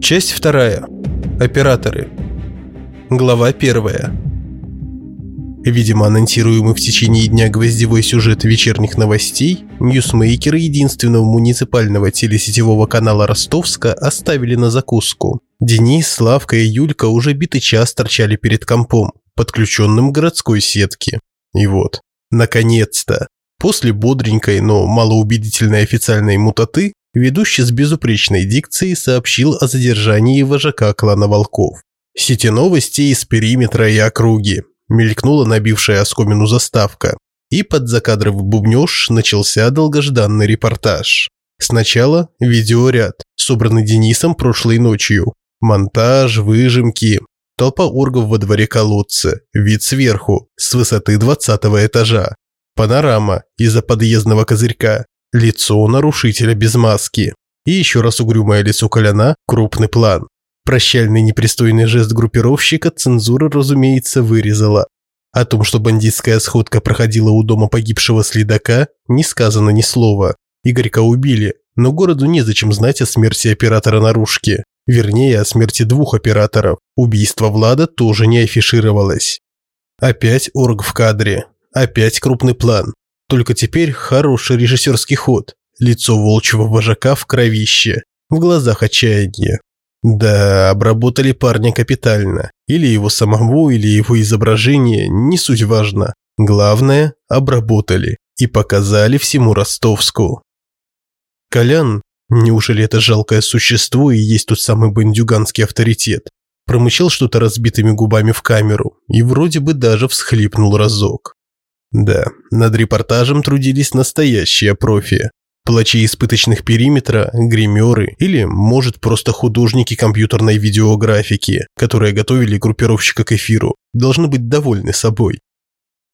Часть вторая. Операторы. Глава первая. Видимо, анонсируемый в течение дня гвоздевой сюжет вечерних новостей, ньюсмейкеры единственного муниципального телесетевого канала Ростовска оставили на закуску. Денис, Славка и Юлька уже битый час торчали перед компом, подключенным к городской сетке. И вот, наконец-то, после бодренькой, но малоубедительной официальной мутаты, ведущий с безупречной дикцией сообщил о задержании вожака клана Волков. Сети новостей из периметра и округи, мелькнула набившая оскомину заставка, и под закадровый бубнёж начался долгожданный репортаж. Сначала видеоряд, собранный Денисом прошлой ночью. Монтаж, выжимки, толпа оргов во дворе колодца, вид сверху, с высоты 20 этажа. Панорама из-за подъездного козырька, лицо нарушителя без маски. И еще раз угрюмое лицо Коляна, крупный план. Прощальный непристойный жест группировщика цензура, разумеется, вырезала. О том, что бандитская сходка проходила у дома погибшего следака, не сказано ни слова. Игорька убили, но городу незачем знать о смерти оператора наружки. Вернее, о смерти двух операторов. Убийство Влада тоже не афишировалось. Опять орг в кадре. Опять крупный план. Только теперь хороший режиссерский ход. Лицо волчьего вожака в кровище. В глазах отчаяние. Да, обработали парня капитально. Или его самого, или его изображение, не суть важно. Главное, обработали и показали всему Ростовску. Колян, неужели это жалкое существо и есть тот самый бандюганский авторитет, промычал что-то разбитыми губами в камеру и вроде бы даже всхлипнул разок. Да, над репортажем трудились настоящие профи. Палачи испыточных периметра, гримеры или, может, просто художники компьютерной видеографики, которые готовили группировщика к эфиру, должны быть довольны собой.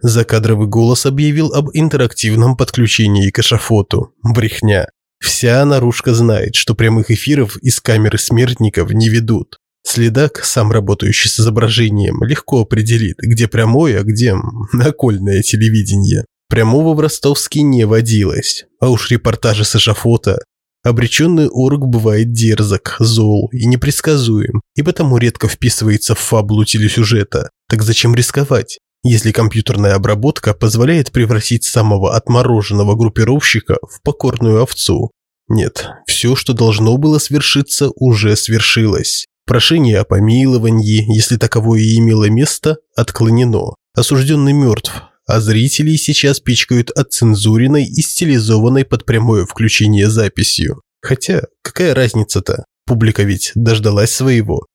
Закадровый голос объявил об интерактивном подключении к эшафоту. Брехня. Вся наружка знает, что прямых эфиров из камеры смертников не ведут. Следак, сам работающий с изображением, легко определит, где прямое, а где накольное телевидение. Прямого в Ростовске не водилось, а уж репортажи с эшафота. Обреченный орг бывает дерзок, зол и непредсказуем, и потому редко вписывается в фабулу телесюжета. Так зачем рисковать, если компьютерная обработка позволяет превратить самого отмороженного группировщика в покорную овцу? Нет, все, что должно было свершиться, уже свершилось. Прошение о помиловании, если таковое и имело место, отклонено. Осужденный мертв, а зрители сейчас пичкают отцензуренной и стилизованной под прямое включение записью. Хотя, какая разница-то? Публика ведь дождалась своего.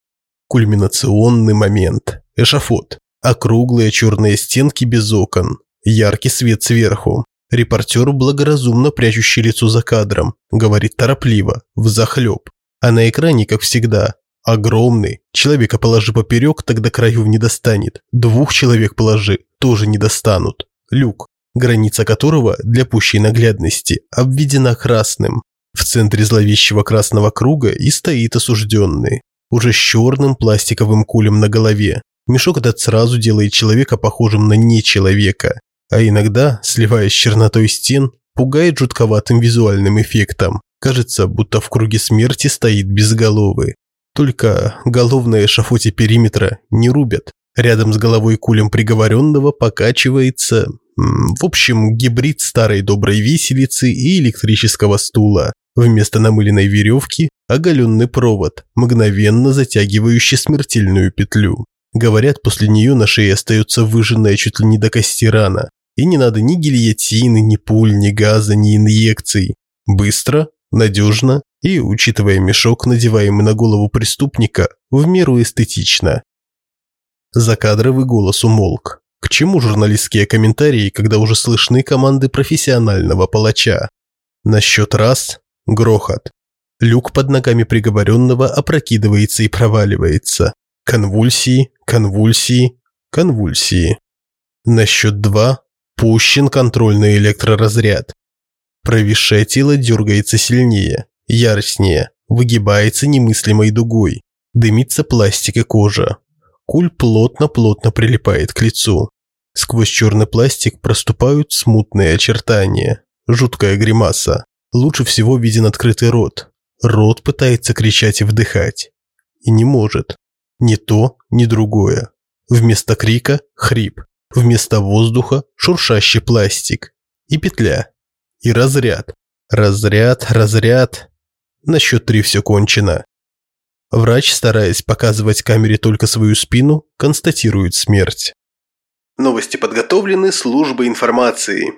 Кульминационный момент. Эшафот. Округлые черные стенки без окон. Яркий свет сверху. Репортер, благоразумно прячущий лицо за кадром, говорит торопливо, взахлеб. А на экране, как всегда, Огромный. Человека положи поперек, тогда краев не достанет. Двух человек положи, тоже не достанут. Люк, граница которого для пущей наглядности обведена красным. В центре зловещего красного круга и стоит осужденный. Уже с черным пластиковым кулем на голове. Мешок этот сразу делает человека похожим на нечеловека. А иногда, сливаясь с чернотой стен, пугает жутковатым визуальным эффектом. Кажется, будто в круге смерти стоит безголовый. Только головное шафоте периметра не рубят. Рядом с головой кулем приговоренного покачивается, в общем, гибрид старой доброй виселицы и электрического стула. Вместо намыленной веревки – оголенный провод, мгновенно затягивающий смертельную петлю. Говорят, после нее на шее остается выжженная чуть ли не до кости рана. И не надо ни гильотины, ни пуль, ни газа, ни инъекций. Быстро, надежно и, учитывая мешок, надеваемый на голову преступника, в меру эстетично. Закадровый голос умолк. К чему журналистские комментарии, когда уже слышны команды профессионального палача? На счет раз – грохот. Люк под ногами приговоренного опрокидывается и проваливается. Конвульсии, конвульсии, конвульсии. На счет два – пущен контрольный электроразряд. Провисшее тело дергается сильнее, яростнее, выгибается немыслимой дугой. Дымится пластик и кожа. Куль плотно-плотно прилипает к лицу. Сквозь черный пластик проступают смутные очертания. Жуткая гримаса. Лучше всего виден открытый рот. Рот пытается кричать и вдыхать. и не может. Ни то, ни другое. Вместо крика – хрип. Вместо воздуха – шуршащий пластик. И петля. И разряд. Разряд, разряд. На счет три все кончено. Врач, стараясь показывать камере только свою спину, констатирует смерть. Новости подготовлены службой информации.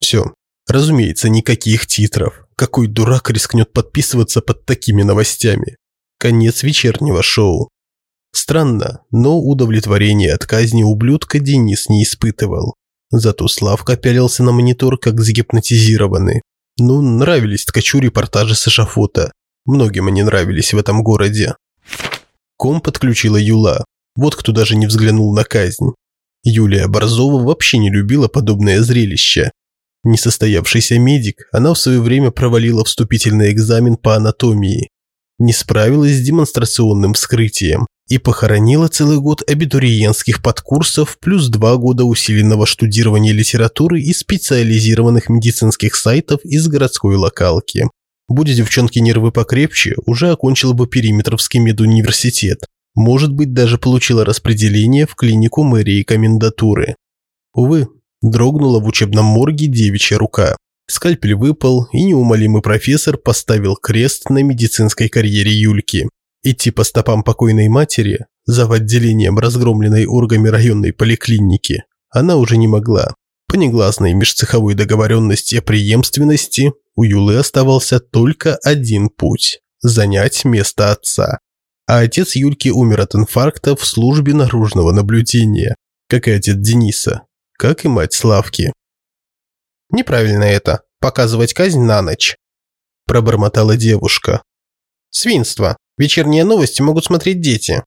Все. Разумеется, никаких титров. Какой дурак рискнет подписываться под такими новостями? Конец вечернего шоу. Странно, но удовлетворение от казни ублюдка Денис не испытывал. Зато Славка пялился на монитор, как загипнотизированный. Ну, нравились ткачу репортажи с эшафота. Многим они нравились в этом городе. Ком подключила Юла. Вот кто даже не взглянул на казнь. Юлия Борзова вообще не любила подобное зрелище. Несостоявшийся медик, она в свое время провалила вступительный экзамен по анатомии. Не справилась с демонстрационным вскрытием и похоронила целый год абитуриентских подкурсов плюс два года усиленного штудирования литературы и специализированных медицинских сайтов из городской локалки. Будь девчонки нервы покрепче, уже окончила бы периметровский медуниверситет. Может быть, даже получила распределение в клинику мэрии комендатуры. Увы, дрогнула в учебном морге девичья рука. Скальпель выпал, и неумолимый профессор поставил крест на медицинской карьере Юльки. Идти по стопам покойной матери, за отделением разгромленной оргами районной поликлиники, она уже не могла. По негласной межцеховой договоренности о преемственности у Юлы оставался только один путь – занять место отца. А отец Юльки умер от инфаркта в службе наружного наблюдения, как и отец Дениса, как и мать Славки. «Неправильно это – показывать казнь на ночь», – пробормотала девушка. «Свинство. Вечерние новости могут смотреть дети».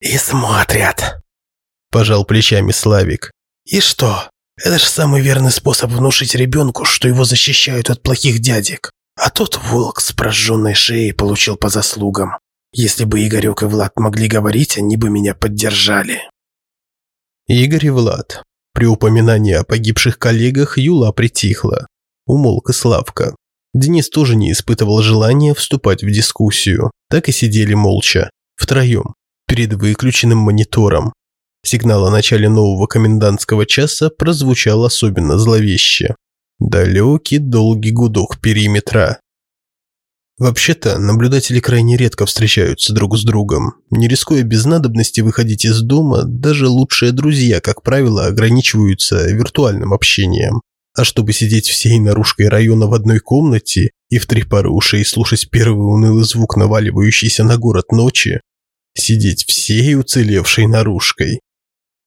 «И смотрят», – пожал плечами Славик. «И что? Это же самый верный способ внушить ребенку, что его защищают от плохих дядек. А тот волк с прожженной шеей получил по заслугам. Если бы Игорек и Влад могли говорить, они бы меня поддержали». Игорь и Влад. При упоминании о погибших коллегах Юла притихла. Умолк и Славка. Денис тоже не испытывал желания вступать в дискуссию. Так и сидели молча, втроем, перед выключенным монитором. Сигнал о начале нового комендантского часа прозвучал особенно зловеще. Далекий долгий гудок периметра. Вообще-то, наблюдатели крайне редко встречаются друг с другом. Не рискуя без надобности выходить из дома, даже лучшие друзья, как правило, ограничиваются виртуальным общением. А чтобы сидеть всей наружкой района в одной комнате и в три пары ушей слушать первый унылый звук наваливающийся на город ночи, сидеть всей уцелевшей наружкой.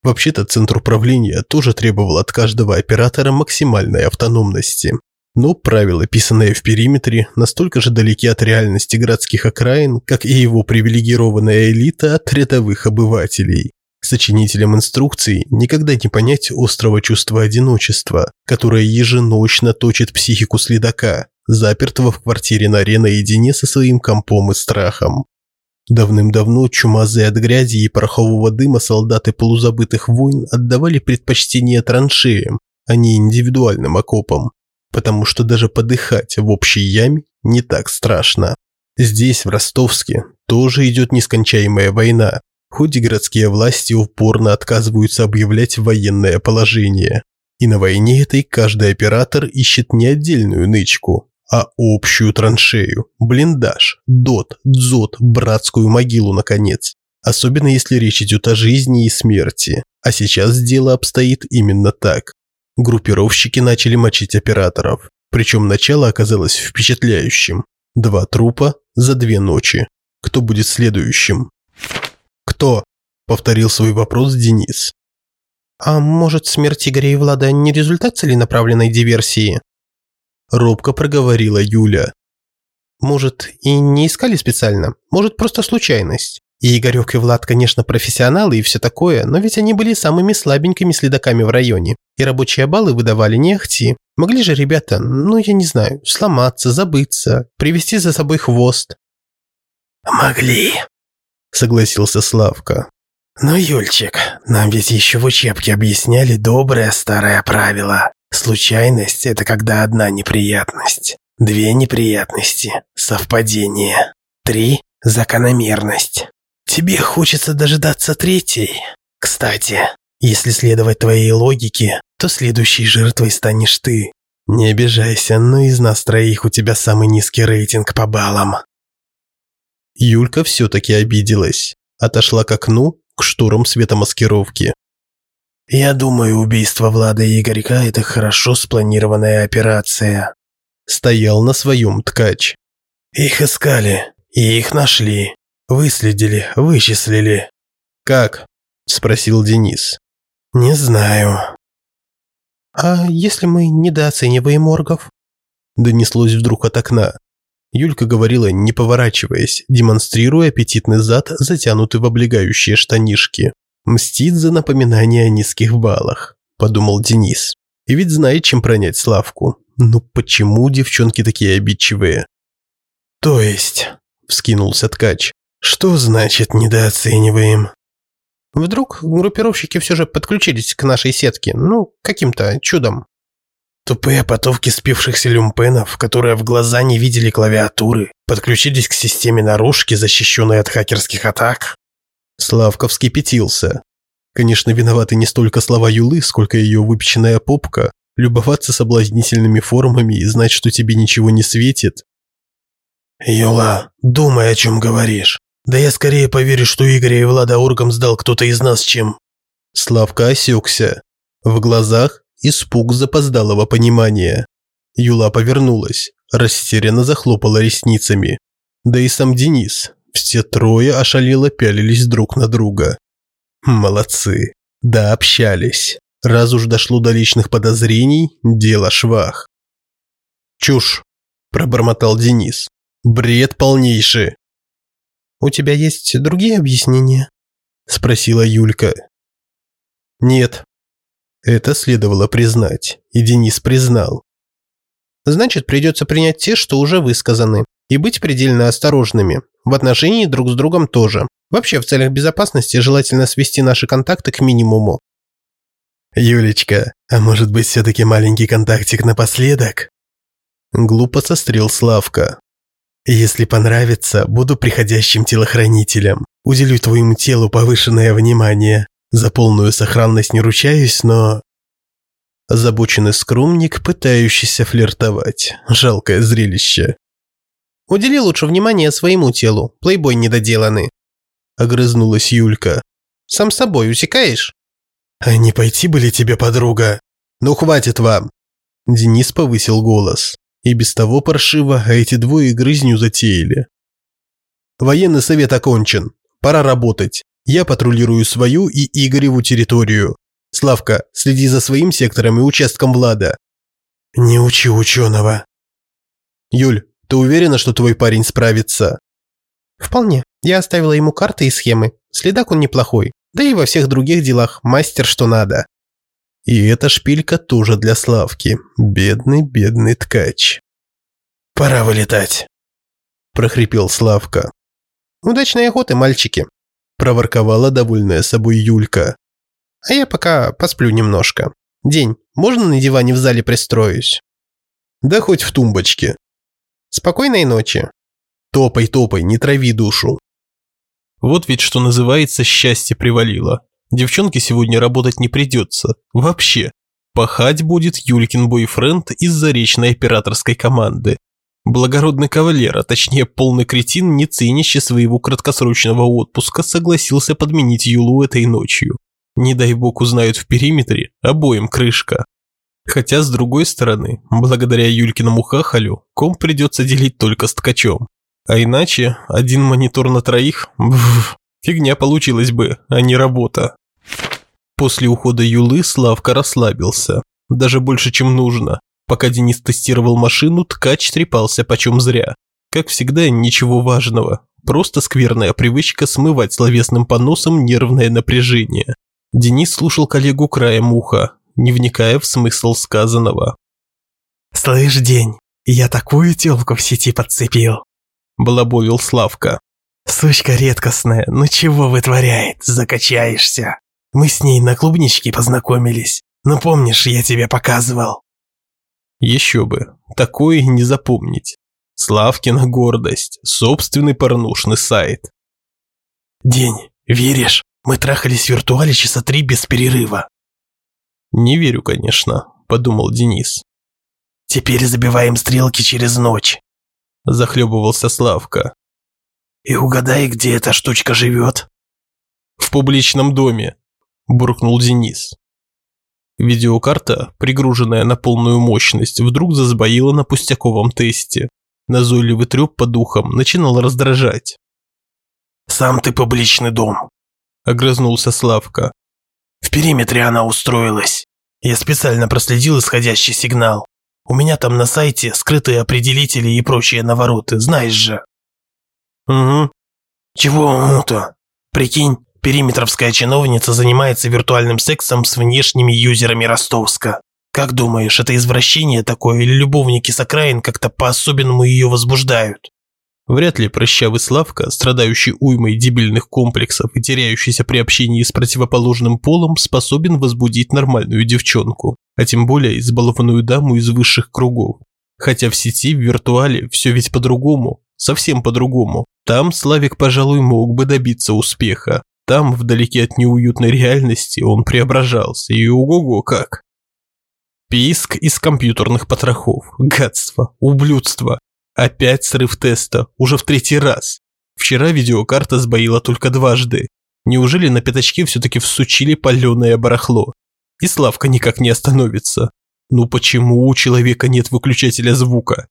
Вообще-то центр управления тоже требовал от каждого оператора максимальной автономности. Но правила, писанные в периметре, настолько же далеки от реальности городских окраин, как и его привилегированная элита от рядовых обывателей. Сочинителям инструкций никогда не понять острого чувства одиночества, которое еженочно точит психику следака, запертого в квартире норе наедине со своим компом и страхом. Давным-давно чумазые от грязи и порохового дыма солдаты полузабытых войн отдавали предпочтение траншеям, а не индивидуальным окопам, потому что даже подыхать в общей яме не так страшно. Здесь, в Ростовске, тоже идет нескончаемая война, и городские власти упорно отказываются объявлять военное положение. И на войне этой каждый оператор ищет не отдельную нычку, а общую траншею, блиндаж, дот, дзот, братскую могилу, наконец. Особенно если речь идет о жизни и смерти. А сейчас дело обстоит именно так. Группировщики начали мочить операторов. Причем начало оказалось впечатляющим. Два трупа за две ночи. Кто будет следующим? «Кто?» – повторил свой вопрос Денис. «А может, смерть Игоря и Влада не результат целенаправленной диверсии?» Робко проговорила Юля. «Может, и не искали специально? Может, просто случайность? И Игорек и Влад, конечно, профессионалы и все такое, но ведь они были самыми слабенькими следаками в районе, и рабочие баллы выдавали не ахти. Могли же ребята, ну я не знаю, сломаться, забыться, привести за собой хвост». «Могли», согласился Славка. «Но, Юльчик, нам ведь еще в учебке объясняли доброе старое правило. Случайность – это когда одна неприятность, две неприятности, совпадение, три Закономерность. Тебе хочется дожидаться третьей. Кстати, если следовать твоей логике, то следующей жертвой станешь ты. Не обижайся, но из нас троих у тебя самый низкий рейтинг по баллам. Юлька все-таки обиделась. Отошла к окну, к шторам светомаскировки. Я думаю, убийство Влада и Игорька – это хорошо спланированная операция. Стоял на своем ткач. Их искали, и их нашли. Выследили, вычислили. «Как?» – спросил Денис. «Не знаю». «А если мы недооцениваем моргов?» Донеслось вдруг от окна. Юлька говорила, не поворачиваясь, демонстрируя аппетитный зад, затянутый в облегающие штанишки. «Мстит за напоминание о низких баллах», – подумал Денис. «И ведь знает, чем пронять Славку. Ну почему девчонки такие обидчивые?» «То есть?» – вскинулся ткач. «Что значит недооцениваем?» Вдруг группировщики все же подключились к нашей сетке, ну, каким-то чудом. Тупые потовки спившихся люмпенов, которые в глаза не видели клавиатуры, подключились к системе наружки, защищенной от хакерских атак. Славка вскипятился. Конечно, виноваты не столько слова Юлы, сколько ее выпеченная попка. Любоваться соблазнительными формами и знать, что тебе ничего не светит. «Юла, думай, о чем говоришь. Да я скорее поверю, что Игоря и Влада оргом сдал кто-то из нас, чем...» Славка осекся. В глазах испуг запоздалого понимания. Юла повернулась, растерянно захлопала ресницами. Да и сам Денис. Все трое ошалело пялились друг на друга. Молодцы. Да, общались. Раз уж дошло до личных подозрений, дело швах. «Чушь», – пробормотал Денис. «Бред полнейший». «У тебя есть другие объяснения?» – спросила Юлька. «Нет». Это следовало признать, и Денис признал. «Значит, придется принять те, что уже высказаны, и быть предельно осторожными. В отношении друг с другом тоже. Вообще, в целях безопасности желательно свести наши контакты к минимуму». «Юлечка, а может быть все-таки маленький контактик напоследок?» Глупо сострил Славка. Если понравится, буду приходящим телохранителем. Уделю твоему телу повышенное внимание. За полную сохранность не ручаюсь, но...» Озабоченный скромник, пытающийся флиртовать. Жалкое зрелище. «Удели лучше внимание своему телу, плейбой недоделанный», – огрызнулась Юлька. «Сам собой усекаешь?» «А не пойти бы ли тебе, подруга?» «Ну хватит вам!» Денис повысил голос. И без того паршиво, а эти двое грызню затеяли. Военный совет окончен. Пора работать. Я патрулирую свою и Игореву территорию. Славка, следи за своим сектором и участком Влада. Не учи ученого. Юль, ты уверена, что твой парень справится? Вполне. Я оставила ему карты и схемы. Следак он неплохой. Да и во всех других делах мастер что надо. И эта шпилька тоже для Славки. Бедный, бедный ткач. «Пора вылетать», – прохрипел Славка. «Удачной охоты, мальчики», – проворковала довольная собой Юлька. «А я пока посплю немножко. День, можно на диване в зале пристроюсь?» «Да хоть в тумбочке». «Спокойной ночи». «Топай, топай, не трави душу». Вот ведь что называется счастье привалило. Девчонке сегодня работать не придется. Вообще. Пахать будет Юлькин бойфренд из заречной операторской команды. Благородный кавалер, а точнее полный кретин, не ценящий своего краткосрочного отпуска, согласился подменить Юлу этой ночью. Не дай бог узнают в периметре, обоим крышка. Хотя, с другой стороны, благодаря Юлькиному хахалю, ком придется делить только с ткачом. А иначе, один монитор на троих, бф, Фигня получилась бы, а не работа. После ухода Юлы Славка расслабился. Даже больше, чем нужно. Пока Денис тестировал машину, ткач трепался почем зря. Как всегда, ничего важного. Просто скверная привычка смывать словесным поносом нервное напряжение. Денис слушал коллегу краем уха, не вникая в смысл сказанного. «Слышь, День, я такую тёлку в сети подцепил!» – балаболил Славка. Сучка редкостная, ну чего вытворяет, закачаешься. Мы с ней на клубничке познакомились. Ну помнишь, я тебе показывал. Еще бы, такое не запомнить. Славкина гордость, собственный порнушный сайт. День, веришь? Мы трахались в виртуале часа три без перерыва. Не верю, конечно, подумал Денис. Теперь забиваем стрелки через ночь. Захлебывался Славка. И угадай, где эта штучка живет. В публичном доме, буркнул Денис. Видеокарта, пригруженная на полную мощность, вдруг засбоила на пустяковом тесте. Назойливый трёп по духам начинал раздражать. «Сам ты публичный дом», – огрызнулся Славка. «В периметре она устроилась. Я специально проследил исходящий сигнал. У меня там на сайте скрытые определители и прочие навороты, знаешь же». «Угу». «Чего ну-то? Прикинь, периметровская чиновница занимается виртуальным сексом с внешними юзерами Ростовска. Как думаешь, это извращение такое или любовники с окраин как-то по-особенному ее возбуждают? Вряд ли прыщавый Славка, страдающий уймой дебильных комплексов и теряющийся при общении с противоположным полом, способен возбудить нормальную девчонку, а тем более избалованную даму из высших кругов. Хотя в сети, в виртуале, все ведь по-другому, совсем по-другому. Там Славик, пожалуй, мог бы добиться успеха. Там, вдалеке от неуютной реальности, он преображался, и ого-го как. Писк из компьютерных потрохов. Гадство. Ублюдство. Опять срыв теста. Уже в третий раз. Вчера видеокарта сбоила только дважды. Неужели на пятачке все-таки всучили паленое барахло? И Славка никак не остановится. Ну почему у человека нет выключателя звука?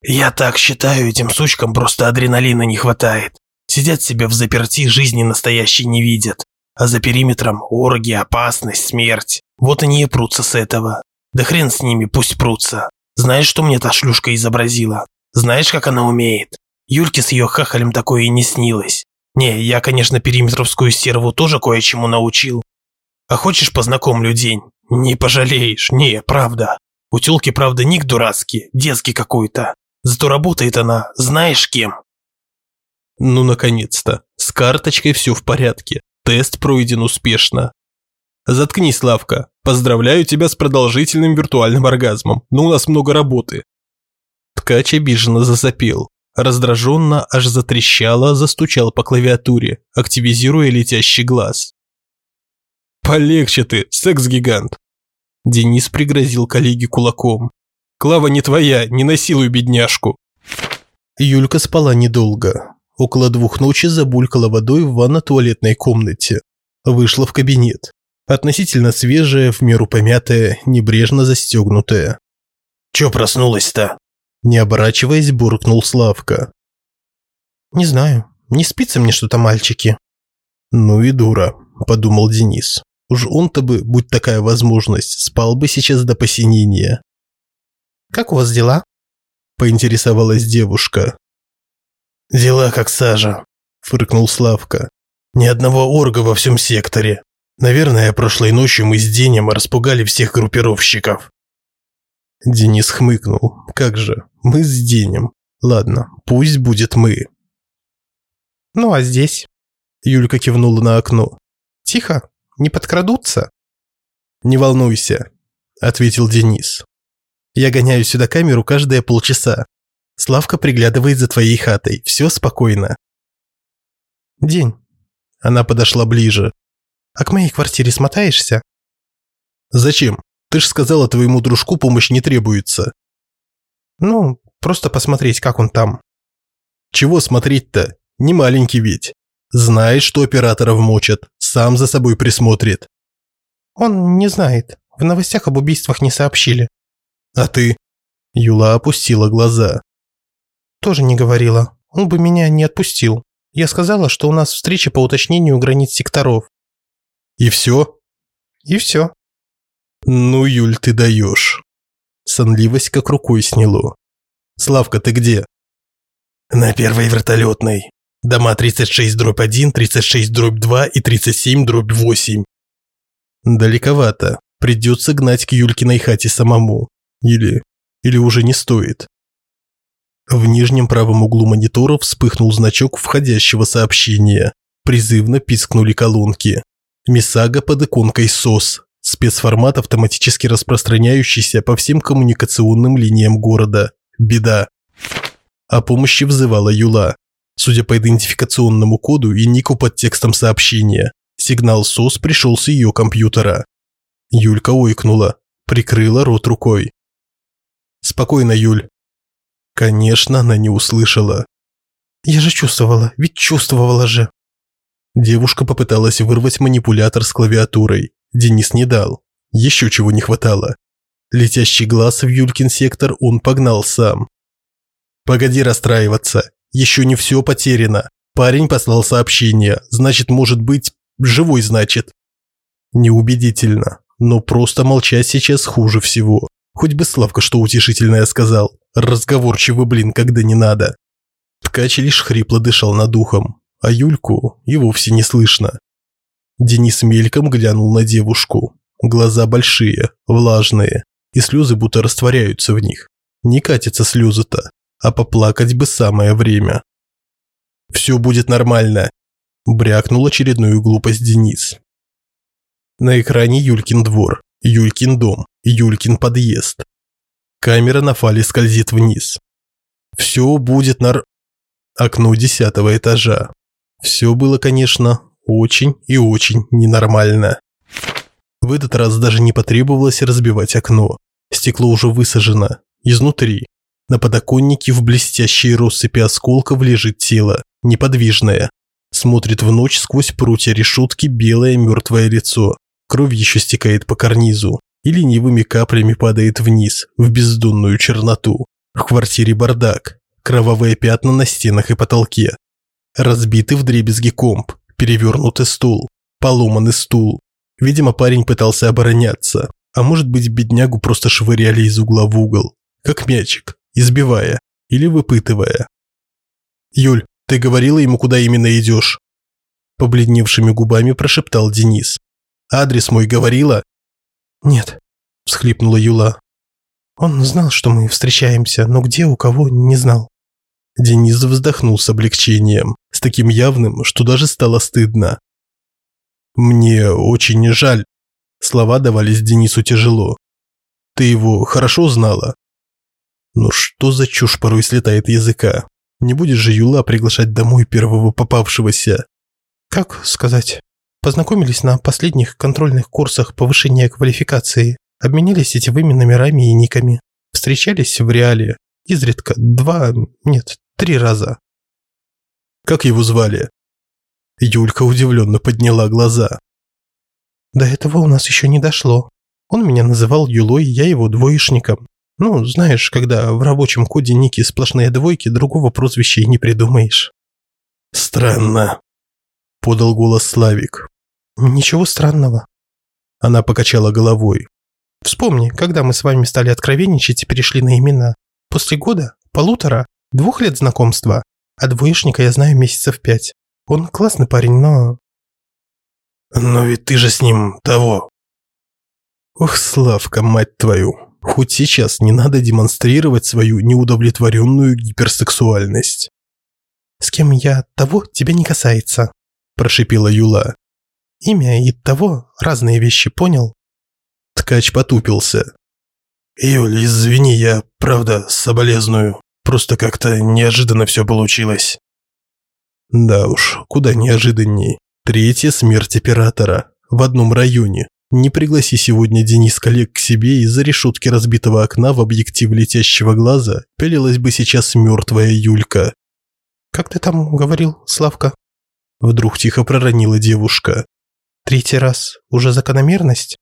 Я так считаю, этим сучкам просто адреналина не хватает. Сидят себе в заперти, жизни настоящей не видят. А за периметром орги, опасность, смерть. Вот они и прутся с этого. Да хрен с ними, пусть прутся. Знаешь, что мне та шлюшка изобразила? Знаешь, как она умеет? Юльке с ее хахалем такое и не снилось. Не, я, конечно, периметровскую стерву тоже кое-чему научил. А хочешь познакомлю день? Не пожалеешь, не, правда. У тёлки, правда, ник дурацкий, детский какой-то. Зато работает она, знаешь кем? Ну, наконец-то. С карточкой все в порядке. Тест пройден успешно. Заткнись, Славка. Поздравляю тебя с продолжительным виртуальным оргазмом, но у нас много работы. Ткач обиженно засопел. Раздраженно аж затрещало, застучал по клавиатуре, активизируя летящий глаз. «Полегче ты, секс-гигант!» Денис пригрозил коллеге кулаком. «Клава не твоя, не насилуй бедняжку!» Юлька спала недолго. Около двух ночи забулькала водой в ванно-туалетной комнате. Вышла в кабинет относительно свежая, в меру помятая, небрежно застегнутая. «Чё проснулась-то?» Не оборачиваясь, буркнул Славка. «Не знаю, не спится мне что-то, мальчики». «Ну и дура», – подумал Денис. Уж он-то бы, будь такая возможность, спал бы сейчас до посинения. «Как у вас дела?» – поинтересовалась девушка. «Дела как сажа», – фыркнул Славка. «Ни одного орга во всем секторе. Наверное, прошлой ночью мы с Денем распугали всех группировщиков. Денис хмыкнул. Как же, мы с Денем. Ладно, пусть будет мы. Ну а здесь? Юлька кивнула на окно. Тихо, не подкрадутся? Не волнуйся, ответил Денис. Я гоняю сюда камеру каждые полчаса. Славка приглядывает за твоей хатой. Все спокойно. День. Она подошла ближе. А к моей квартире смотаешься? Зачем? Ты ж сказала, твоему дружку помощь не требуется. Ну, просто посмотреть, как он там. Чего смотреть-то? Не маленький ведь. Знает, что операторов мочат, сам за собой присмотрит. Он не знает. В новостях об убийствах не сообщили. А ты? Юла опустила глаза. Тоже не говорила. Он бы меня не отпустил. Я сказала, что у нас встреча по уточнению границ секторов. И все? И все. Ну, Юль, ты даешь. Сонливость как рукой сняло. Славка, ты где? На первой вертолетной. Дома 36 дробь 1, 36 дробь 2 и 37 дробь 8. Далековато. Придется гнать к Юлькиной хате самому. Или... Или уже не стоит. В нижнем правом углу монитора вспыхнул значок входящего сообщения. Призывно пискнули колонки. Мисага под иконкой СОС. Спецформат, автоматически распространяющийся по всем коммуникационным линиям города. Беда. О помощи взывала Юла. Судя по идентификационному коду и нику под текстом сообщения, сигнал СОС пришел с ее компьютера. Юлька ойкнула, прикрыла рот рукой. «Спокойно, Юль». Конечно, она не услышала. «Я же чувствовала, ведь чувствовала же». Девушка попыталась вырвать манипулятор с клавиатурой. Денис не дал. Еще чего не хватало. Летящий глаз в Юлькин сектор он погнал сам. «Погоди расстраиваться. Еще не все потеряно. Парень послал сообщение. Значит, может быть, живой значит». Неубедительно. Но просто молчать сейчас хуже всего. Хоть бы Славка что утешительное сказал. Разговорчивый блин, когда не надо. Ткач лишь хрипло дышал над ухом а Юльку и вовсе не слышно. Денис мельком глянул на девушку. Глаза большие, влажные, и слезы будто растворяются в них. Не катятся слезы-то, а поплакать бы самое время. «Все будет нормально», – брякнул очередную глупость Денис. На экране Юлькин двор, Юлькин дом, Юлькин подъезд. Камера на фале скользит вниз. Все будет нар... Окно десятого этажа. Все было, конечно, очень и очень ненормально. В этот раз даже не потребовалось разбивать окно. Стекло уже высажено. Изнутри. На подоконнике в блестящей россыпи осколков лежит тело, неподвижное. Смотрит в ночь сквозь прутья решетки белое мертвое лицо. Кровь еще стекает по карнизу и ленивыми каплями падает вниз, в бездонную черноту. В квартире бардак. Кровавые пятна на стенах и потолке. Разбитый вдребезги комп, перевернутый стул, поломанный стул. Видимо, парень пытался обороняться, а может быть, беднягу просто швыряли из угла в угол, как мячик, избивая или выпытывая. «Юль, ты говорила ему, куда именно идешь?» Побледневшими губами прошептал Денис. «Адрес мой говорила?» «Нет», – всхлипнула Юла. «Он знал, что мы встречаемся, но где, у кого, не знал». Денис вздохнул с облегчением, с таким явным, что даже стало стыдно. «Мне очень жаль». Слова давались Денису тяжело. «Ты его хорошо знала?» «Ну что за чушь порой слетает языка? Не будешь же Юла приглашать домой первого попавшегося?» «Как сказать?» Познакомились на последних контрольных курсах повышения квалификации, обменялись сетевыми номерами и никами, встречались в реале, изредка два, нет, Три раза. Как его звали? Юлька удивленно подняла глаза. До этого у нас еще не дошло. Он меня называл Юлой, я его двоечником. Ну, знаешь, когда в рабочем коде ники сплошные двойки, другого прозвища и не придумаешь. Странно, подал голос Славик. Ничего странного. Она покачала головой. Вспомни, когда мы с вами стали откровенничать и перешли на имена. После года, полутора, Двух лет знакомства, а двоечника я знаю месяцев пять. Он классный парень, но... Но ведь ты же с ним того. Ох, Славка, мать твою. Хоть сейчас не надо демонстрировать свою неудовлетворенную гиперсексуальность. С кем я того тебя не касается, прошипела Юла. Имя и того разные вещи, понял? Ткач потупился. Юль, извини, я, правда, соболезную. Просто как-то неожиданно все получилось. Да уж, куда неожиданней. Третья смерть оператора. В одном районе. Не пригласи сегодня Денис коллег к себе из-за решетки разбитого окна в объектив летящего глаза пялилась бы сейчас мертвая Юлька. «Как ты там говорил, Славка?» Вдруг тихо проронила девушка. «Третий раз. Уже закономерность?»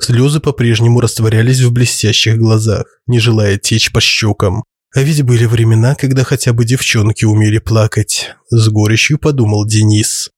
Слезы по-прежнему растворялись в блестящих глазах, не желая течь по щекам. А ведь были времена, когда хотя бы девчонки умели плакать, с горечью подумал Денис.